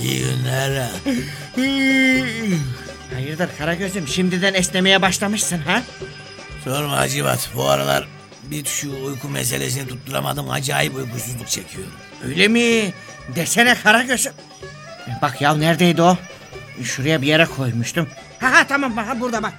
İyi günler. Hayırdır Karagöz'üm şimdiden esnemeye başlamışsın ha? Sorma Hacivat. Bu aralar bir şu uyku meselesini tutturamadım. Acayip uykusuzluk çekiyorum. Öyle mi? Desene Karagöz'üm. Bak ya neredeydi o? Şuraya bir yere koymuştum. Ha ha tamam ha, burada bak.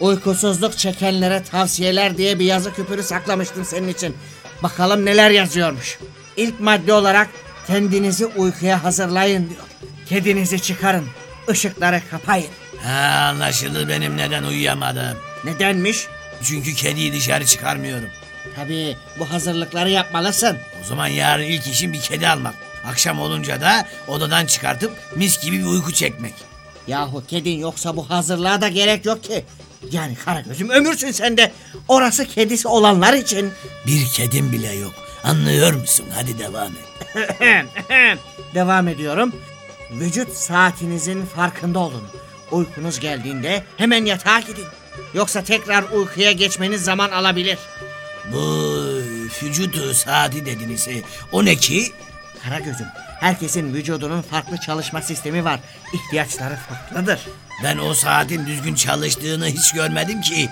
Uykusuzluk çekenlere tavsiyeler diye bir yazı küpürü saklamıştım senin için. Bakalım neler yazıyormuş. İlk madde olarak kendinizi uykuya hazırlayın diyor. Kedinizi çıkarın. ışıkları kapayın. Ha anlaşıldı benim neden uyuyamadım. Nedenmiş? Çünkü kediyi dışarı çıkarmıyorum. Tabii bu hazırlıkları yapmalısın. O zaman yarın ilk işim bir kedi almak. Akşam olunca da odadan çıkartıp mis gibi bir uyku çekmek. Yahu kedin yoksa bu hazırlığa da gerek yok ki. Yani Karagöz'üm ömürsün sen de. Orası kedisi olanlar için. Bir kedim bile yok. Anlıyor musun? Hadi devam et. Devam ediyorum. Vücut saatinizin farkında olun. Uykunuz geldiğinde hemen yatağa gidin. Yoksa tekrar uykuya geçmeniz zaman alabilir. Bu vücut saati dediniz. E, O ne ki? Karagöz'üm herkesin vücudunun farklı çalışma sistemi var. İhtiyaçları farklıdır. Ben o saatin düzgün çalıştığını hiç görmedim ki.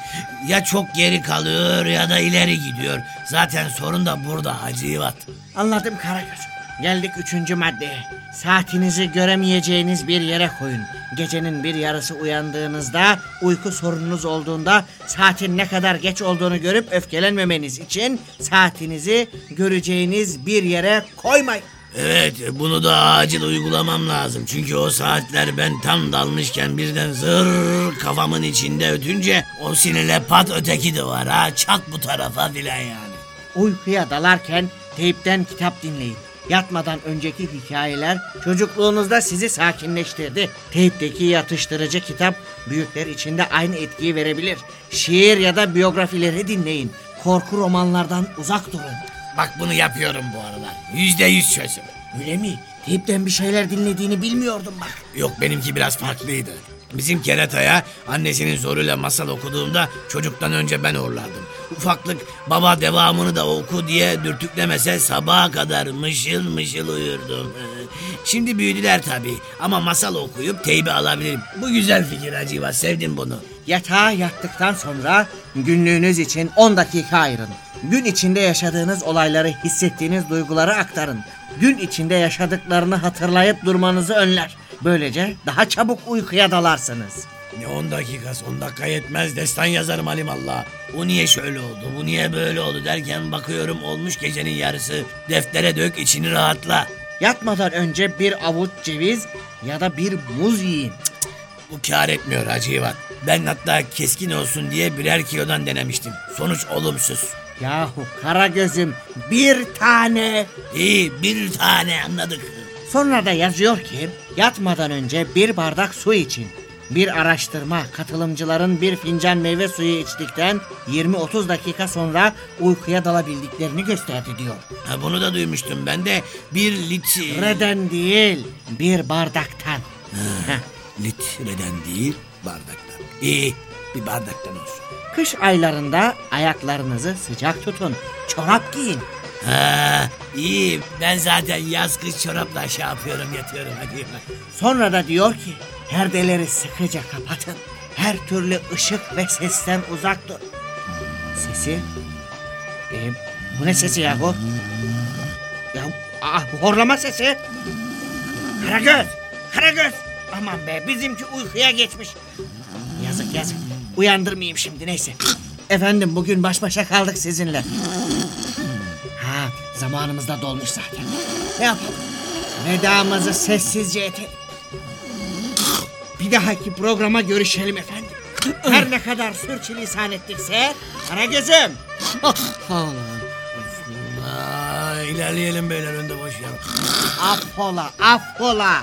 Ya çok geri kalıyor ya da ileri gidiyor. Zaten sorun da burada Hacivat. Anladım Karagöz'üm. Geldik üçüncü maddeye. Saatinizi göremeyeceğiniz bir yere koyun. Gecenin bir yarısı uyandığınızda, uyku sorununuz olduğunda saatin ne kadar geç olduğunu görüp öfkelenmemeniz için saatinizi göreceğiniz bir yere koymayın. Evet bunu da acil uygulamam lazım. Çünkü o saatler ben tam dalmışken birden zır kafamın içinde ötünce o sinirle pat öteki de var ha. Çak bu tarafa filan yani. Uykuya dalarken teypten kitap dinleyin. Yatmadan önceki hikayeler çocukluğunuzda sizi sakinleştirdi. Teypteki yatıştırıcı kitap büyükler için de aynı etkiyi verebilir. Şiir ya da biyografileri dinleyin. Korku romanlardan uzak durun. Bak bunu yapıyorum bu aralar. Yüzde yüz çözüm. Öyle mi? Teypten bir şeyler dinlediğini bilmiyordum bak. Yok benimki biraz farklıydı. Bizim kerataya annesinin zoruyla masal okuduğumda çocuktan önce ben uğurlardım. Ufaklık baba devamını da oku diye dürtüklemese sabaha kadar mışıl mışıl uyurdum. Şimdi büyüdüler tabii ama masal okuyup teybi alabilirim. Bu güzel fikir Haciva sevdim bunu. Yatağa yattıktan sonra günlüğünüz için 10 dakika ayırın. Gün içinde yaşadığınız olayları, hissettiğiniz duyguları aktarın. Gün içinde yaşadıklarını hatırlayıp durmanızı önler. Böylece daha çabuk uykuya dalarsınız. Ne 10 dakikası 10 dakika yetmez destan yazarım alimallah. O niye şöyle oldu bu niye böyle oldu derken bakıyorum olmuş gecenin yarısı. Deftere dök içini rahatla. Yatmadan önce bir avuç ceviz ya da bir muz yiyin. Bu kâr etmiyor Hacivat. Ben hatta keskin olsun diye birer kilodan denemiştim. Sonuç olumsuz. Yahu kara gözüm bir tane. İyi bir tane anladık. Sonra da yazıyor ki yatmadan önce bir bardak su için. Bir araştırma katılımcıların bir fincan meyve suyu içtikten 20-30 dakika sonra uykuya dalabildiklerini gösterdi diyor. Ha, bunu da duymuştum ben de bir lit... Reden değil bir bardaktan. Heh. Litreden değil bardaktan. İyi bir bardaktan olsun. Kış aylarında ayaklarınızı sıcak tutun. Çorap giyin. Ha, iyi ben zaten yaz kış çorapla şey yapıyorum yatıyorum hadi. Sonra da diyor ki perdeleri sıkıca kapatın. Her türlü ışık ve sesten uzak dur. Sesi? E, bu ne sesi yahu? Ya ah, bu horlama sesi. Karagöz! Karagöz! Aman be bizimki uykuya geçmiş. Yazık yazık. Uyandırmayayım şimdi neyse. Efendim bugün baş başa kaldık sizinle. Ha zamanımız da dolmuş zaten. Ne yapalım? Vedamızı sessizce etelim. Bir dahaki programa görüşelim efendim. Her ne kadar sürçülisan ettikse Karagöz'üm. Aa, ilerleyelim beyler önde boş yer. Affola affola.